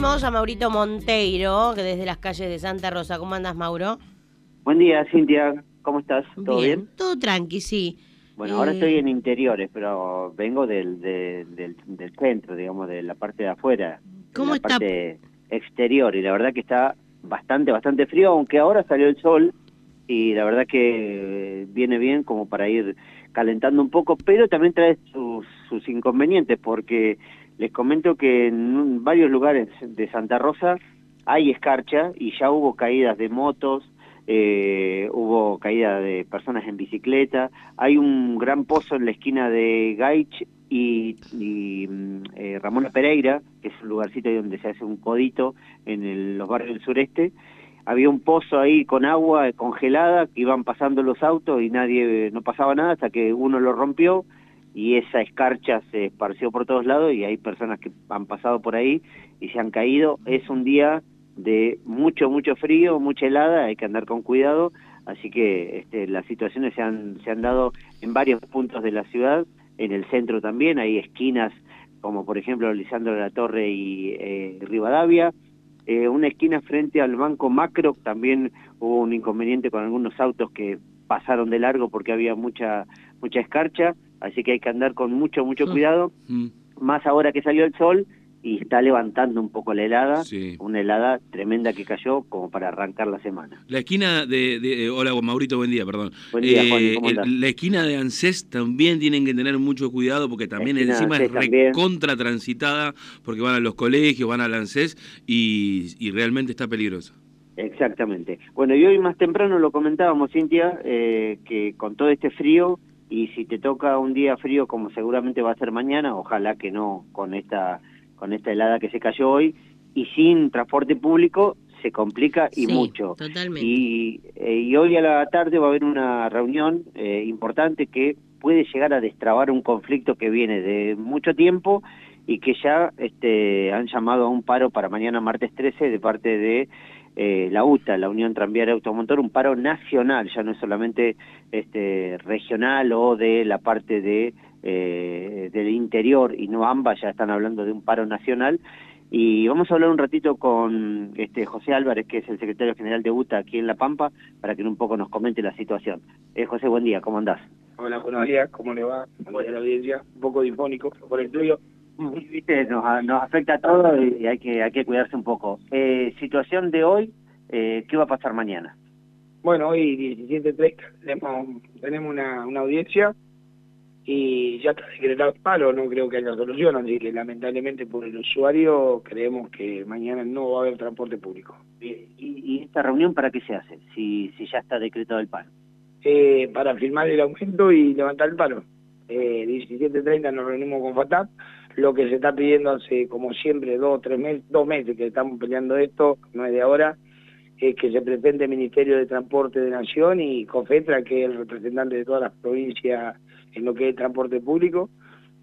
tuvimos a Maurito Monteiro, que desde las calles de Santa Rosa. ¿Cómo andas, Mauro? Buen día, Cintia. ¿Cómo estás? ¿Todo bien? Todo tranqui, sí. Bueno, ahora estoy en interiores, pero vengo del, del, centro, digamos, de la parte de afuera. ¿Cómo la está? parte exterior, y la verdad que está bastante, bastante frío, aunque ahora salió el sol, y la verdad que viene bien como para ir calentando un poco, pero también trae sus, sus inconvenientes, porque les comento que en varios lugares de Santa Rosa hay escarcha y ya hubo caídas de motos, eh, hubo caída de personas en bicicleta, hay un gran pozo en la esquina de Gaich y, mm, eh, Pereira, que es un lugarcito donde se hace un codito en los barrios del sureste, había un pozo ahí con agua congelada que iban pasando los autos y nadie, no pasaba nada hasta que uno lo rompió y esa escarcha se esparció por todos lados y hay personas que han pasado por ahí y se han caído. Es un día de mucho, mucho frío, mucha helada, hay que andar con cuidado, así que este, las situaciones se han, se han dado en varios puntos de la ciudad, en el centro también, hay esquinas como por ejemplo Lisandro de la Torre y eh, Rivadavia, eh, una esquina frente al Banco Macro, también hubo un inconveniente con algunos autos que pasaron de largo porque había mucha mucha escarcha, así que hay que andar con mucho, mucho mm. cuidado, mm. más ahora que salió el sol y está levantando un poco la helada, una helada tremenda que cayó como para arrancar la semana. La esquina de, de eh, hola Maurito, buen día, perdón. Buen día, eh, la esquina de ANSES también tienen que tener mucho cuidado porque también encima es recontra transitada porque van a los colegios, van al ANSES y, y realmente está peligrosa. Exactamente. Bueno, y hoy más temprano lo comentábamos, Cintia, eh, que con todo este frío, y si te toca un día frío como seguramente va a ser mañana, ojalá que no con esta, con esta helada que se cayó hoy, y sin transporte público se complica y mucho. Totalmente. Y, eh, y, hoy a la tarde va a haber una reunión eh, importante que puede llegar a destrabar un conflicto que viene de mucho tiempo y que ya este, han llamado a un paro para mañana martes 13 de parte de eh, la UTA, la Unión Tranviaria Automotor, un paro nacional, ya no es solamente este, regional o de la parte de eh, del interior y no ambas, ya están hablando de un paro nacional. Y vamos a hablar un ratito con este José Álvarez, que es el secretario general de UTA aquí en La Pampa, para que un poco nos comente la situación. Eh, José, buen día, ¿cómo andás? Hola, buenos días, ¿cómo le va? ¿Cómo la audiencia? Un poco difónico por el tuyo viste, nos, afecta a todos y hay que, hay que cuidarse un poco. Eh, situación de hoy, eh, ¿qué va a pasar mañana? Bueno, hoy 17.30 tenemos, tenemos una, una audiencia y ya está decretado el palo, no creo que haya solución, así que lamentablemente por el usuario creemos que mañana no va a haber transporte público. ¿Y, y esta reunión para qué se hace, si, si ya está decretado el palo? Eh, para firmar el aumento y levantar el palo. Eh, 17.30 nos reunimos con FATAP, lo que se está pidiendo hace como siempre dos tres meses, dos meses que estamos peleando esto, no es de ahora, es que se presente el Ministerio de Transporte de Nación y COFETRA, que es el representante de todas las provincias en lo que es transporte público.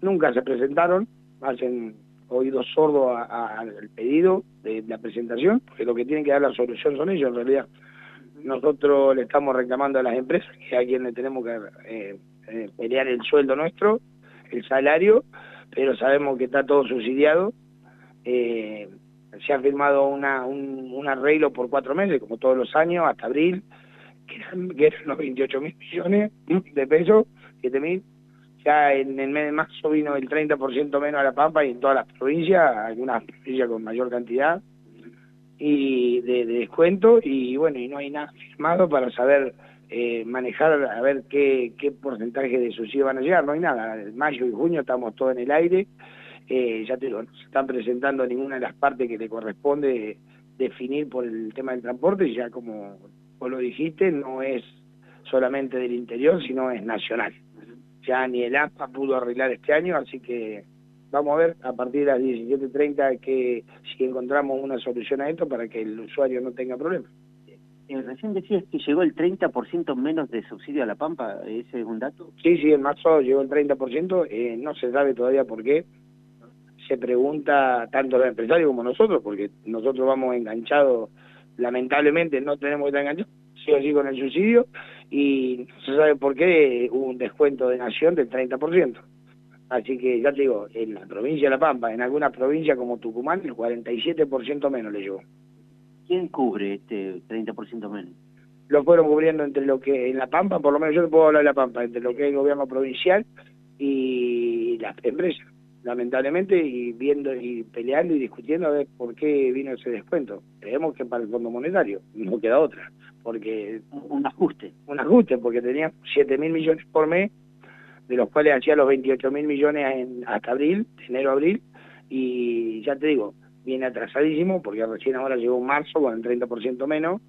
Nunca se presentaron, hacen oídos sordos al pedido de la presentación, porque lo que tienen que dar la solución son ellos en realidad. Nosotros le estamos reclamando a las empresas que a quienes tenemos que eh, eh, pelear el sueldo nuestro, el salario, pero sabemos que está todo subsidiado. Eh, se ha firmado una, un, arreglo por cuatro meses, como todos los años, hasta abril, que eran, que eran los 28 mil millones de pesos, 7 mil. Ya en el mes de marzo vino el 30% menos a La Pampa y en todas las provincias, algunas provincias con mayor cantidad y de, descuento y bueno, y no hay nada firmado para saber eh, manejar a ver qué, qué porcentaje de subsidio van a llegar, no hay nada, mayo y junio estamos todos en el aire, eh, ya te digo, no se están presentando ninguna de las partes que le corresponde definir por el tema del transporte, ya como vos lo dijiste, no es solamente del interior, sino es nacional. Ya ni el APA pudo arreglar este año, así que vamos a ver a partir de las 17.30 que si encontramos una solución a esto para que el usuario no tenga problemas. Eh, recién decías que llegó el 30% menos de subsidio a La Pampa, ¿ese es un dato? Sí, sí, en marzo llegó el 30%, eh, no se sabe todavía por qué. Se pregunta tanto los empresarios como nosotros, porque nosotros vamos enganchados, lamentablemente no tenemos que estar enganchados, sí o sí con el subsidio, y no se sabe por qué hubo un descuento de nación del 30%. Así que ya te digo, en la provincia de La Pampa, en algunas provincias como Tucumán, el 47% menos le llegó. ¿Quién cubre este 30% menos? Lo fueron cubriendo entre lo que en La Pampa, por lo menos yo te puedo hablar de La Pampa, entre lo que es el gobierno provincial y las empresas, lamentablemente, y viendo y peleando y discutiendo a ver por qué vino ese descuento. Creemos que para el Fondo Monetario no queda otra, porque un ajuste. Un ajuste, porque teníamos 7 mil millones por mes de los cuales hacía los 28 mil millones en, hasta abril, enero a abril, y ya te digo, viene atrasadísimo porque recién ahora llegó marzo con el 30% menos,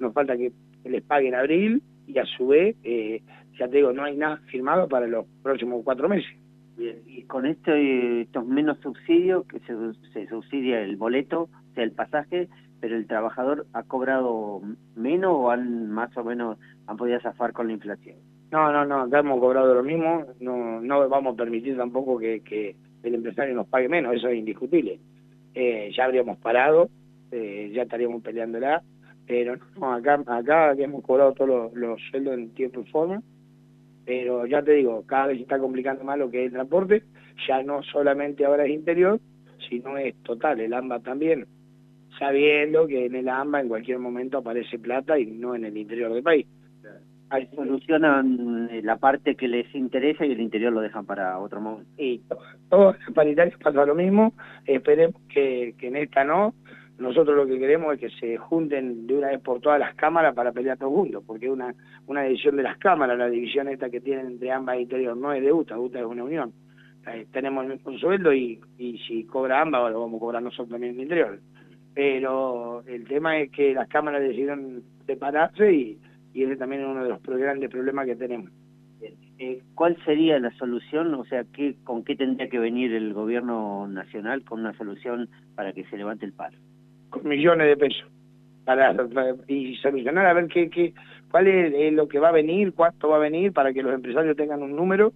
nos falta que les paguen abril y a su vez, eh, ya te digo, no hay nada firmado para los próximos cuatro meses. Bien, y con este, estos menos subsidios, que se, se subsidia el boleto, o sea, el pasaje, pero el trabajador ha cobrado menos o han más o menos han podido zafar con la inflación. No, no, no, acá hemos cobrado lo mismo, no, no vamos a permitir tampoco que, que el empresario nos pague menos, eso es indiscutible. Eh, ya habríamos parado, eh, ya estaríamos peleándola, pero no, acá, acá hemos cobrado todos los, sueldos en tiempo y forma, pero ya te digo, cada vez se está complicando más lo que es el transporte, ya no solamente ahora es interior, sino es total, el AMBA también, sabiendo que en el AMBA en cualquier momento aparece plata y no en el interior del país solucionan eh, la parte que les interesa y el interior lo dejan para otro momento. Y todos los paritarios pasa lo mismo, esperemos que, que en esta no, nosotros lo que queremos es que se junten de una vez por todas las cámaras para pelear todos juntos, porque una, una decisión de las cámaras, la división esta que tienen entre ambas interior no es de UTA, UTA es una unión. Eh, tenemos el mismo sueldo y, y si cobra ambas, lo vamos a cobrar nosotros también en el interior. Pero el tema es que las cámaras decidieron separarse y y ese también es uno de los grandes problemas que tenemos. Eh, ¿Cuál sería la solución? O sea, ¿qué, ¿con qué tendría que venir el gobierno nacional con una solución para que se levante el paro? Con millones de pesos. Para, y solucionar a ver qué, qué cuál es, lo que va a venir, cuánto va a venir para que los empresarios tengan un número.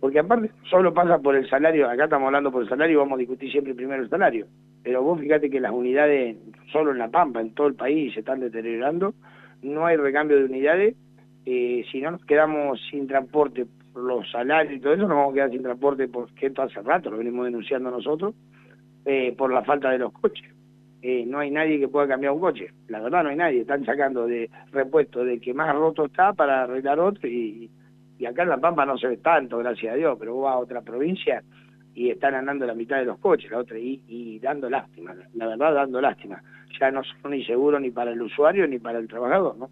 Porque aparte solo pasa por el salario, acá estamos hablando por el salario y vamos a discutir siempre primero el salario. Pero vos fíjate que las unidades, solo en La Pampa, en todo el país, se están deteriorando no hay recambio de unidades, eh, si no nos quedamos sin transporte por los salarios y todo eso, nos vamos a quedar sin transporte porque esto hace rato lo venimos denunciando nosotros, eh, por la falta de los coches. Eh, no hay nadie que pueda cambiar un coche, la verdad no hay nadie, están sacando de repuesto de que más roto está para arreglar otro y, y acá en La Pampa no se ve tanto, gracias a Dios, pero vos vas a otra provincia y están andando la mitad de los coches, la otra, y, y dando lástima, la verdad dando lástima ya no son ni seguros ni para el usuario ni para el trabajador, ¿no?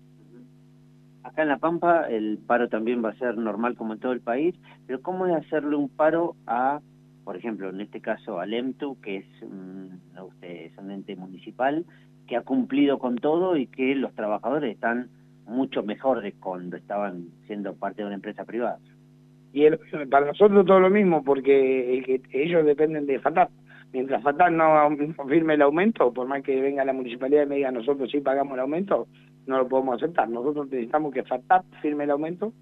Acá en La Pampa el paro también va a ser normal como en todo el país, pero ¿cómo es hacerle un paro a, por ejemplo, en este caso al EMTU, que es un, es un ente municipal, que ha cumplido con todo y que los trabajadores están mucho mejor de cuando estaban siendo parte de una empresa privada? Y para nosotros todo lo mismo, porque ellos dependen de FATAP mientras Fatal no firme el aumento, por más que venga la municipalidad y me diga nosotros sí pagamos el aumento, no lo podemos aceptar. Nosotros necesitamos que FATAP firme el aumento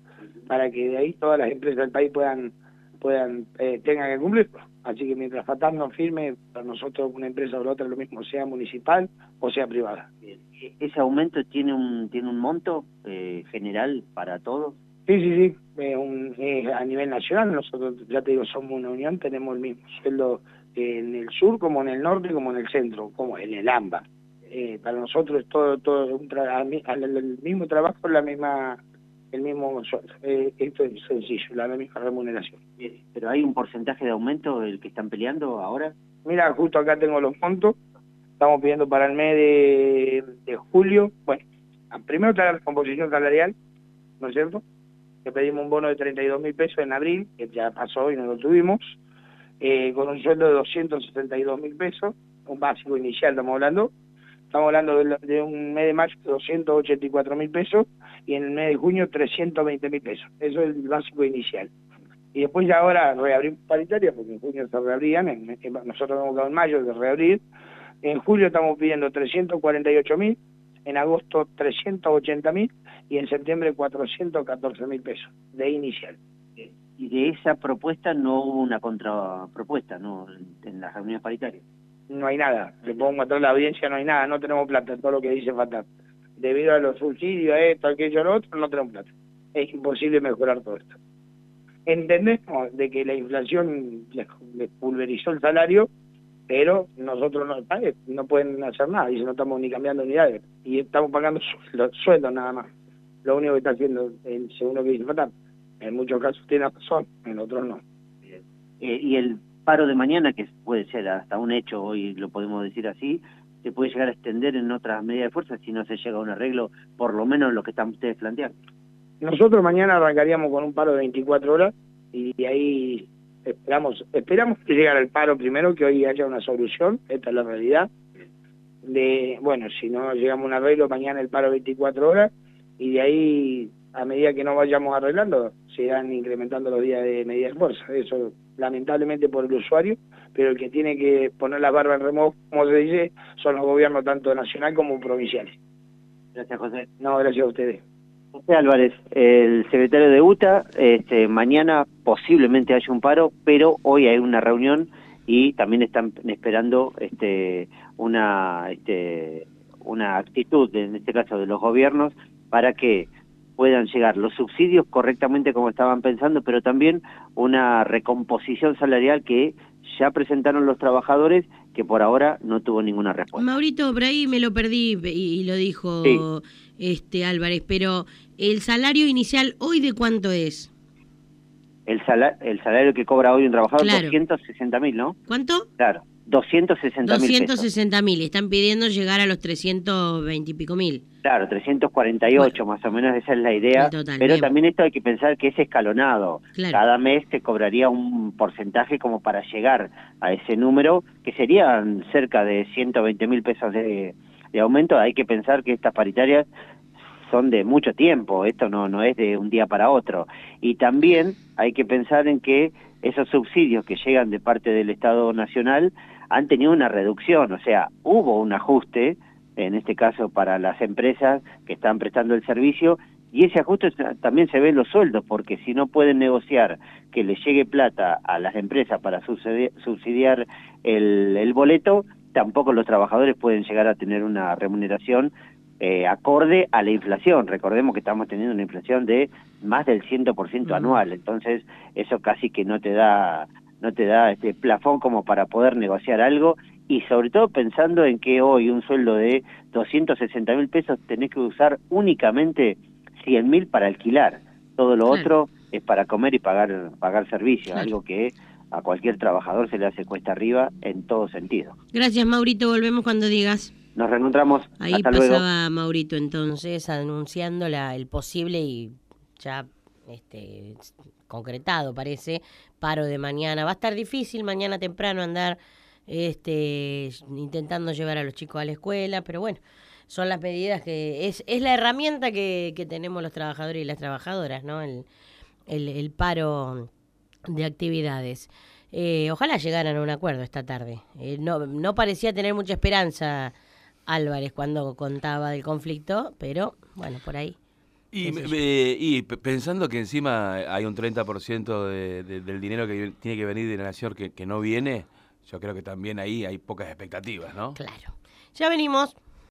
para que de ahí todas las empresas del país puedan puedan eh, tengan que cumplirlo. Así que mientras FATAP no firme, para nosotros una empresa o la otra lo mismo, sea municipal o sea privada. ¿E-, ¿Ese aumento tiene un tiene un monto eh, general para todos? Sí, sí, sí, eh, a nivel nacional, nosotros ya te digo, somos una unión, tenemos el mismo sueldo en el sur como en el norte como en el centro, como en el AMBA. Eh, para nosotros es todo, todo un el mismo trabajo, la misma el mismo eh, esto es sencillo, la misma remuneración. ¿Pero hay un porcentaje de aumento el que están peleando ahora? Mira, justo acá tengo los montos, estamos pidiendo para el mes de, de julio, bueno, primero está la composición salarial, ¿no es cierto? Que pedimos un bono de 32 mil pesos en abril, que ya pasó y no lo tuvimos, eh, con un sueldo de 272 mil pesos, un básico inicial estamos hablando, estamos hablando de, un mes de mayo de 284 mil pesos y en el mes de junio 320 mil pesos, eso es el básico inicial. Y después ya ahora reabrimos paritaria, porque en junio se reabrían, nosotros hemos quedado en mayo de reabrir, en julio estamos pidiendo 348 mil, en agosto 380 mil y en septiembre 414 mil pesos de inicial y de esa propuesta no hubo una contrapropuesta ¿no? en, las reuniones paritarias. No hay nada, le puedo mostrar la audiencia, no hay nada, no tenemos plata, todo lo que dice Fatal. Debido a los subsidios, a esto, aquello, lo otro, no tenemos plata. Es imposible mejorar todo esto. entendemos de que la inflación les, pulverizó el salario, pero nosotros no, no pueden hacer nada, y no estamos ni cambiando unidades, y estamos pagando sueldos, sueldos nada más. Lo único que está haciendo, el segundo que dice Fatal, en muchos casos tiene razón, en otros no. Eh, y el paro de mañana, que puede ser hasta un hecho, hoy lo podemos decir así, se puede llegar a extender en otras medidas de fuerza si no se llega a un arreglo, por lo menos en lo que están ustedes planteando. Nosotros mañana arrancaríamos con un paro de 24 horas y ahí esperamos esperamos que llegue al paro primero, que hoy haya una solución, esta es la realidad. De, bueno, si no llegamos a un arreglo, mañana el paro 24 horas y de ahí, a medida que no vayamos arreglando, se irán incrementando los días de medida de fuerza. Eso lamentablemente por el usuario, pero el que tiene que poner la barba en remojo, como se dice, son los gobiernos tanto nacional como provinciales. Gracias, José. No, gracias a ustedes. José Álvarez, el secretario de UTA, este, mañana posiblemente haya un paro, pero hoy hay una reunión y también están esperando este, una, este, una actitud, en este caso de los gobiernos, para que puedan llegar los subsidios correctamente como estaban pensando, pero también una recomposición salarial que ya presentaron los trabajadores que por ahora no tuvo ninguna respuesta. Maurito, por ahí me lo perdí y, lo dijo este Álvarez, pero el salario inicial hoy de cuánto es? El, el salario que cobra hoy un trabajador, claro. 260 mil, ¿no? ¿Cuánto? Claro. 260 mil 260 mil, están pidiendo llegar a los 320 y pico mil. Claro, 348 más o menos, esa es la idea. pero también esto hay que pensar que es escalonado. Cada mes te cobraría un porcentaje como para llegar a ese número, que serían cerca de 120 mil pesos de, de aumento. Hay que pensar que estas paritarias son de mucho tiempo, esto no, no es de un día para otro. Y también hay que pensar en que esos subsidios que llegan de parte del Estado Nacional han tenido una reducción, o sea, hubo un ajuste, en este caso para las empresas que están prestando el servicio, y ese ajuste también se ve en los sueldos, porque si no pueden negociar que les llegue plata a las empresas para subsidiar el, el boleto, tampoco los trabajadores pueden llegar a tener una remuneración eh, acorde a la inflación. Recordemos que estamos teniendo una inflación de más del 100% anual, entonces eso casi que no te da no te da este plafón como para poder negociar algo y sobre todo pensando en que hoy un sueldo de 260 mil pesos tenés que usar únicamente 100 mil para alquilar. Todo lo otro es para comer y pagar, pagar servicios, algo que a cualquier trabajador se le hace cuesta arriba en todo sentido. Gracias, Maurito. Volvemos cuando digas. Nos reencontramos. Ahí pasaba Maurito entonces anunciando la, el posible y ya este, concretado parece paro de mañana. Va a estar difícil mañana temprano andar este, intentando llevar a los chicos a la escuela, pero bueno, son las medidas que es, es la herramienta que, tenemos los trabajadores y las trabajadoras, ¿no? El, el, paro de actividades. Eh, ojalá llegaran a un acuerdo esta tarde. Eh, no, no parecía tener mucha esperanza Álvarez cuando contaba del conflicto, pero bueno, por ahí. Y, y pensando que encima hay un 30% de, del dinero que tiene que venir de la nación que, que no viene, yo creo que también ahí hay pocas expectativas, ¿no? Claro. Ya venimos.